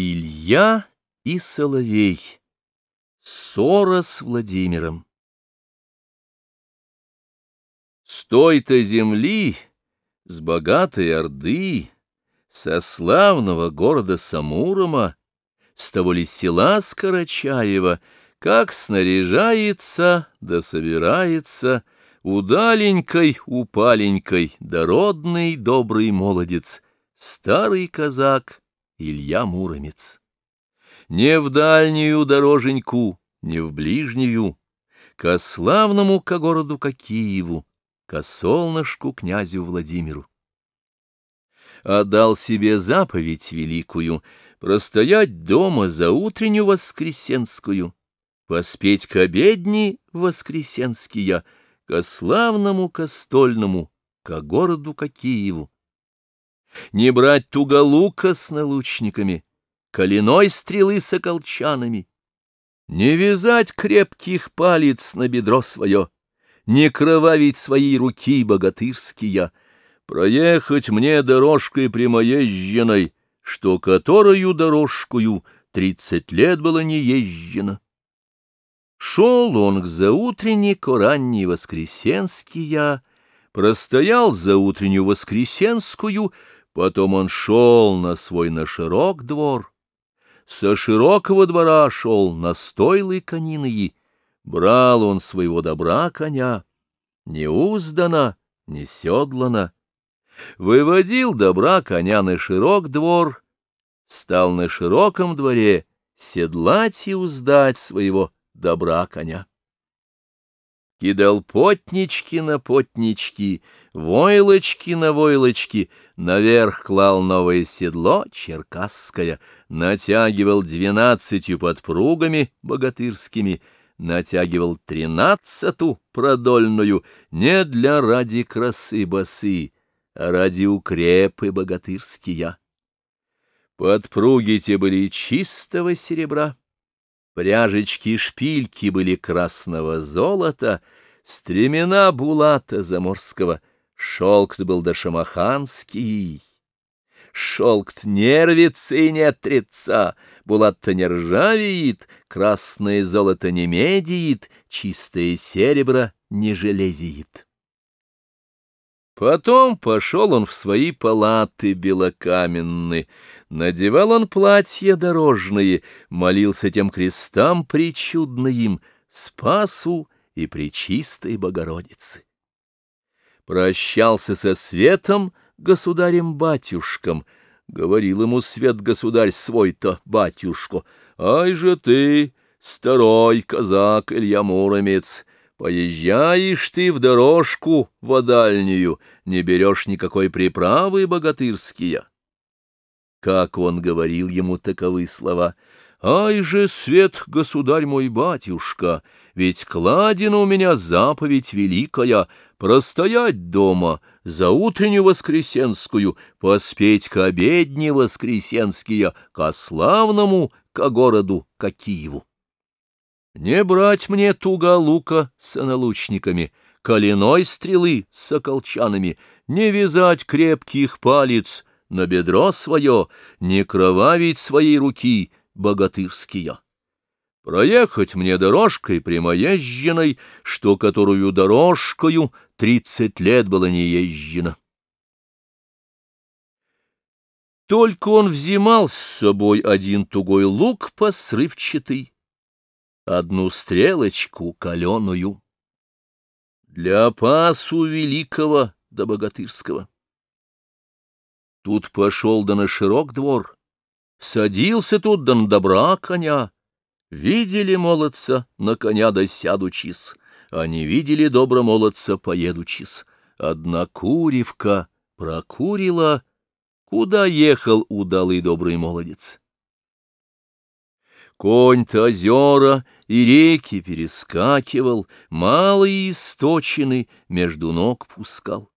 Илья и Соловей. Ссора с Владимиром. С той-то земли, с богатой Орды, со славного города Самурома, с того ли села Скорочаева, как снаряжается да собирается удаленькой, упаленькой, дородный добрый молодец, старый казак — Илья Муромец. Не в дальнюю дороженьку, не в ближнюю, ко славному ко городу ко Киеву, ко солнышку князю Владимиру. Отдал себе заповедь великую простоять дома за утреннюю воскресенскую, поспеть к обедни воскресенские, ко славному ко стольному, ко городу ко Киеву не брать туголука с налучниками, коленой стрелы с околчанами, не вязать крепких палец на бедро свое, не кровавить свои руки богатырские, проехать мне дорожкой прямоезженной, что которую дорожкую тридцать лет было не езжено. Шел он к заутренней ранней воскресенския, простоял за утреннюю воскресенскую, Потом он шел на свой на широк двор, со широкого двора шел на стойлы конины, брал он своего добра коня, не уздана, не седлана, выводил добра коня на широк двор, стал на широком дворе седлать и уздать своего добра коня. Кидал потнички на потнички, войлочки на войлочки, наверх клал новое седло черкасское, натягивал двенадцатью подпругами богатырскими, натягивал тринадцату продольную не для ради красы басы, а ради укрепы богатырские. Подпруги те были чистого серебра, пряжечки-шпильки были красного золота, стремена булата заморского — Шелк-то был да шамаханский. Шелк-то нервится и не трется, булат-то не ржавеет, красное золото не медиет, чистое серебро не железиет. Потом пошел он в свои палаты белокаменные, надевал он платья дорожные, молился тем крестам причудным, Спасу и Пречистой Богородицы прощался со светом государем-батюшком, говорил ему свет-государь свой-то, батюшко, «Ай же ты, старой казак Илья Муромец, поезжаешь ты в дорожку водальнюю, не берешь никакой приправы богатырские». Как он говорил ему таковы слова — Ай же, свет, государь мой батюшка, ведь кладена у меня заповедь великая — простоять дома за утреннюю воскресенскую, поспеть к обедне воскресенские, ко славному, ко городу, ко Киеву. Не брать мне туго лука с налучниками, коленой стрелы с околчанами, не вязать крепких палец на бедро свое, не кровавить своей руки — богатырские. Проехать мне дорожкой прямоезженной, что которую дорожкою тридцать лет было не езжено. Только он взимал с собой один тугой лук посрывчатый, одну стрелочку каленую, для опасу великого да богатырского. Тут пошел да на широк двор — Садился тут да на добра коня. Видели молодца на коня да сядучись, а не видели добра молодца поедучись. Одна куривка прокурила, куда ехал удалый добрый молодец. Конь-то озера и реки перескакивал, малые источины между ног пускал.